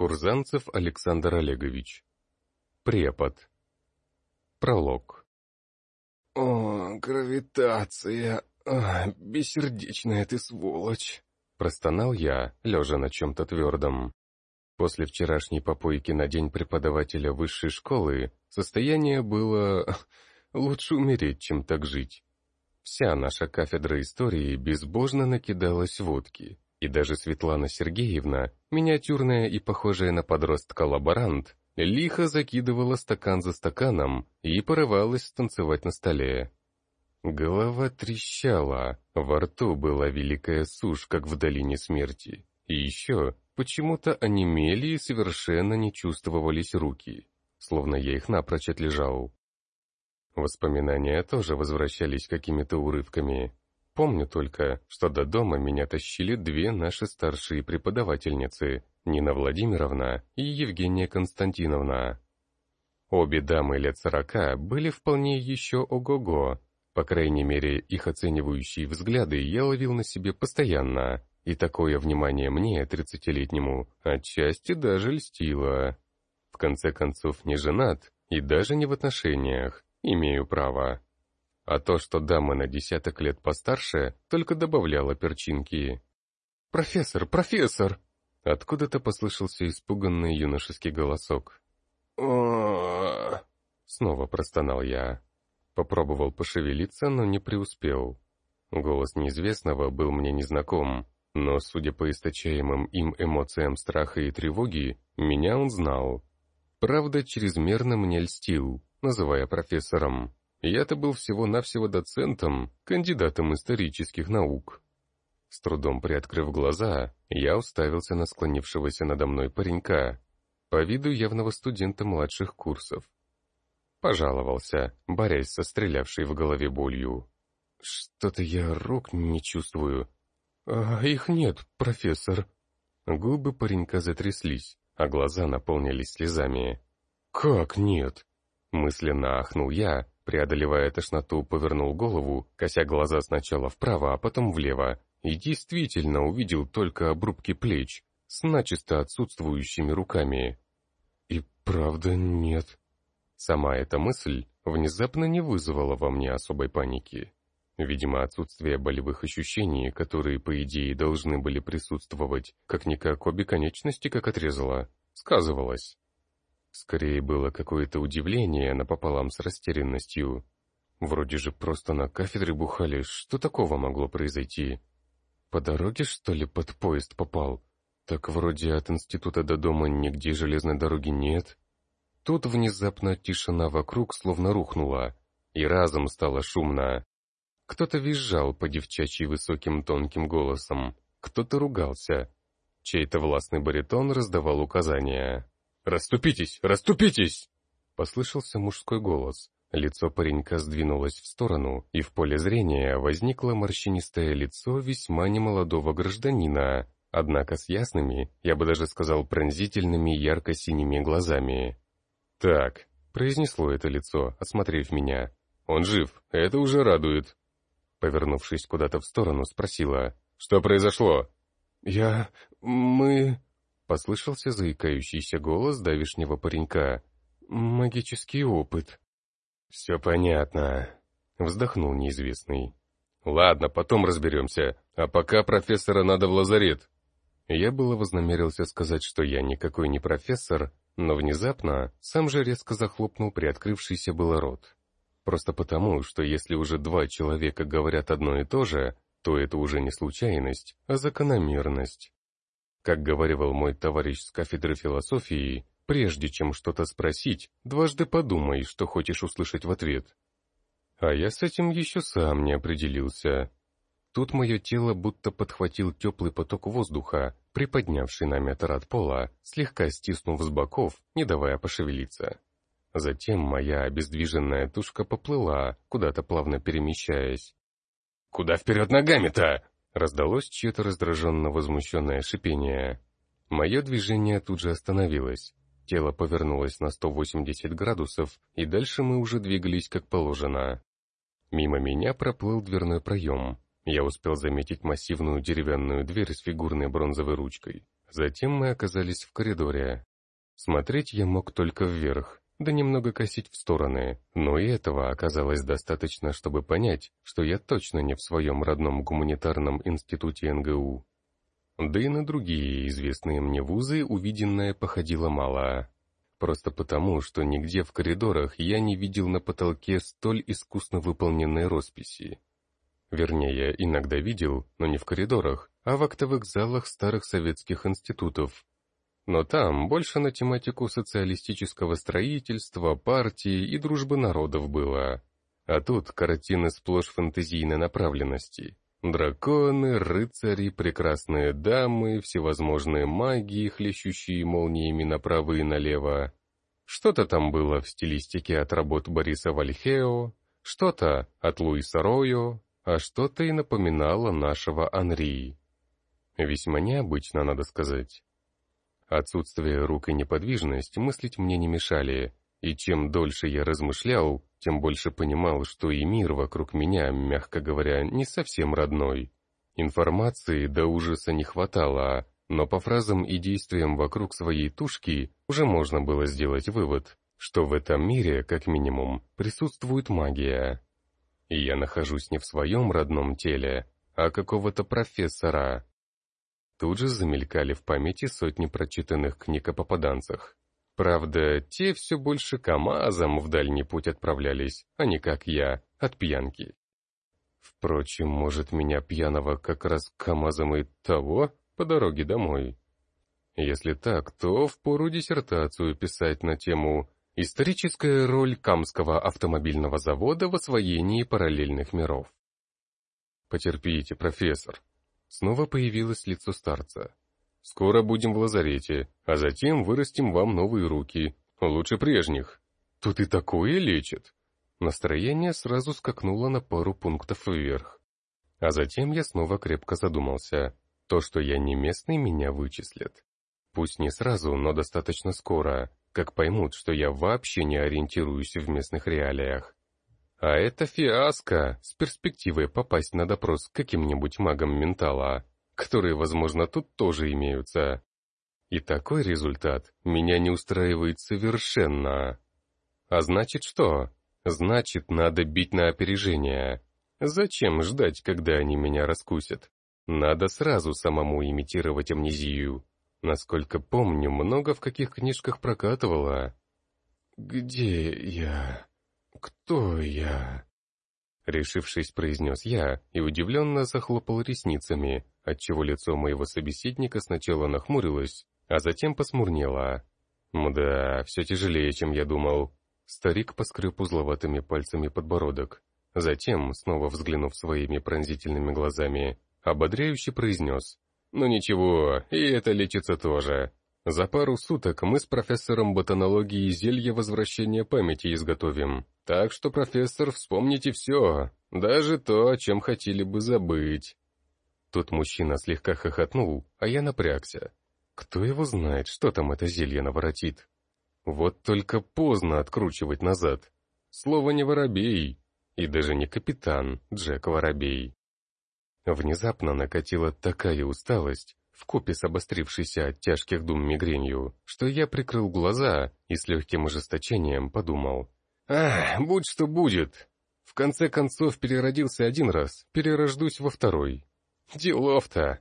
Курзанцев Александр Олегович. Препод. Пролог. «О, гравитация! О, бессердечная ты сволочь!» Простонал я, лежа на чем-то твердом. После вчерашней попойки на день преподавателя высшей школы состояние было... лучше умереть, чем так жить. Вся наша кафедра истории безбожно накидалась водки, и даже Светлана Сергеевна, миниатюрная и похожая на подростка лаборант, лихо закидывала стакан за стаканом и порывалась танцевать на столе. Голова трещала, во рту была великая сушь, как в долине смерти. И еще почему-то онемели и совершенно не чувствовались руки, словно я их напрочь отлежал. Воспоминания тоже возвращались какими-то урывками. Помню только, что до дома меня тащили две наши старшие преподавательницы, Нина Владимировна и Евгения Константиновна. Обе дамы лет сорока были вполне еще ого-го, по крайней мере, их оценивающие взгляды я ловил на себе постоянно, и такое внимание мне, тридцатилетнему, отчасти даже льстило. В конце концов, не женат, и даже не в отношениях, имею право. А то, что дама на десяток лет постарше, только добавляло перчинки. «Профессор, профессор!» Откуда-то послышался испуганный юношеский голосок. о Снова простонал я. Попробовал пошевелиться, но не преуспел. Голос неизвестного был мне незнаком, но, судя по источаемым им эмоциям страха и тревоги, меня он знал. Правда, чрезмерно мне льстил, называя профессором. Я-то был всего-навсего доцентом, кандидатом исторических наук. С трудом приоткрыв глаза, я уставился на склонившегося надо мной паренька, по виду явного студента младших курсов. Пожаловался, борясь со стрелявшей в голове болью. «Что-то я рук не чувствую». «А их нет, профессор». Губы паренька затряслись, а глаза наполнились слезами. «Как нет?» Мысленно ахнул я, преодолевая тошноту, повернул голову, кося глаза сначала вправо, а потом влево, и действительно увидел только обрубки плеч с начисто отсутствующими руками. И правда нет. Сама эта мысль внезапно не вызвала во мне особой паники. Видимо, отсутствие болевых ощущений, которые, по идее, должны были присутствовать, как-никак обе конечности как отрезало, сказывалось. Скорее было какое-то удивление напополам с растерянностью. Вроде же просто на кафедре бухали, что такого могло произойти? По дороге, что ли, под поезд попал? Так вроде от института до дома нигде железной дороги нет. Тут внезапно тишина вокруг словно рухнула, и разом стало шумно. Кто-то визжал по девчачьи высоким тонким голосом, кто-то ругался. Чей-то властный баритон раздавал указания. «Раступитесь! Раступитесь!» Послышался мужской голос. Лицо паренька сдвинулось в сторону, и в поле зрения возникло морщинистое лицо весьма немолодого гражданина, однако с ясными, я бы даже сказал пронзительными ярко-синими глазами. «Так», — произнесло это лицо, осмотрев меня. «Он жив, это уже радует». Повернувшись куда-то в сторону, спросила. «Что произошло?» «Я... мы...» Послышался заикающийся голос давишнего паренька. «Магический опыт». «Все понятно», — вздохнул неизвестный. «Ладно, потом разберемся, а пока профессора надо в лазарет». Я было вознамерился сказать, что я никакой не профессор, но внезапно сам же резко захлопнул приоткрывшийся было рот. Просто потому, что если уже два человека говорят одно и то же, то это уже не случайность, а закономерность. Как говорил мой товарищ с кафедры философии, прежде чем что-то спросить, дважды подумай, что хочешь услышать в ответ. А я с этим еще сам не определился. Тут мое тело будто подхватил теплый поток воздуха, приподнявший на метр от пола, слегка стиснув с боков, не давая пошевелиться. Затем моя обездвиженная тушка поплыла, куда-то плавно перемещаясь. «Куда вперед ногами-то?» Раздалось чье-то раздраженно возмущенное шипение. Мое движение тут же остановилось. Тело повернулось на 180 градусов, и дальше мы уже двигались как положено. Мимо меня проплыл дверной проем. Я успел заметить массивную деревянную дверь с фигурной бронзовой ручкой. Затем мы оказались в коридоре. Смотреть я мог только вверх, да немного косить в стороны, но и этого оказалось достаточно, чтобы понять, что я точно не в своем родном гуманитарном институте НГУ. Да и на другие известные мне вузы увиденное походило мало. Просто потому, что нигде в коридорах я не видел на потолке столь искусно выполненной росписи. Вернее, иногда видел, но не в коридорах, а в актовых залах старых советских институтов. Но там больше на тематику социалистического строительства, партии и дружбы народов было. А тут картины сплошь фантазийной направленности. Драконы, рыцари, прекрасные дамы, всевозможные магии, хлещущие молниями направо и налево. Что-то там было в стилистике от работ Бориса Вальхео, что-то от Луиса Ройо, а что-то и напоминало нашего Анри. Весьма необычно, надо сказать. Отсутствие рук и неподвижность мыслить мне не мешали, и чем дольше я размышлял, тем больше понимал, что и мир вокруг меня, мягко говоря, не совсем родной. Информации до ужаса не хватало, но по фразам и действиям вокруг своей тушки уже можно было сделать вывод, что в этом мире, как минимум, присутствует магия. И я нахожусь не в своем родном теле, а какого-то профессора. Тут же замелькали в памяти сотни прочитанных книг о попаданцах. Правда, те все больше КамАЗом в дальний путь отправлялись, а не как я, от пьянки. Впрочем, может, меня пьяного как раз КамАЗом и того по дороге домой. Если так, то впору диссертацию писать на тему «Историческая роль Камского автомобильного завода в освоении параллельных миров». «Потерпите, профессор», Снова появилось лицо старца. «Скоро будем в лазарете, а затем вырастим вам новые руки, лучше прежних. Тут и такое лечат!» Настроение сразу скакнуло на пару пунктов вверх. А затем я снова крепко задумался. То, что я не местный, меня вычислят. Пусть не сразу, но достаточно скоро, как поймут, что я вообще не ориентируюсь в местных реалиях. А это фиаско с перспективой попасть на допрос к каким-нибудь магам ментала, которые, возможно, тут тоже имеются. И такой результат меня не устраивает совершенно. А значит что? Значит, надо бить на опережение. Зачем ждать, когда они меня раскусят? Надо сразу самому имитировать амнезию. Насколько помню, много в каких книжках прокатывало. «Где я?» «Кто я?» Решившись, произнес я и удивленно захлопал ресницами, отчего лицо моего собеседника сначала нахмурилось, а затем посмурнело. Мда, все тяжелее, чем я думал. Старик поскреб узловатыми пальцами подбородок. Затем, снова взглянув своими пронзительными глазами, ободряюще произнес. «Ну ничего, и это лечится тоже. За пару суток мы с профессором ботанологии зелье возвращения памяти изготовим. Так что, профессор, вспомните все, даже то, о чем хотели бы забыть». Тут мужчина слегка хохотнул, а я напрягся. Кто его знает, что там это зелье наворотит? Вот только поздно откручивать назад. Слово не воробей, и даже не капитан Джек Воробей. Внезапно накатила такая усталость, вкупе с обострившейся от тяжких дум мигренью, что я прикрыл глаза и с легким ожесточением подумал. «Ах, будь что будет! В конце концов переродился один раз, перерождусь во второй. Делов-то!»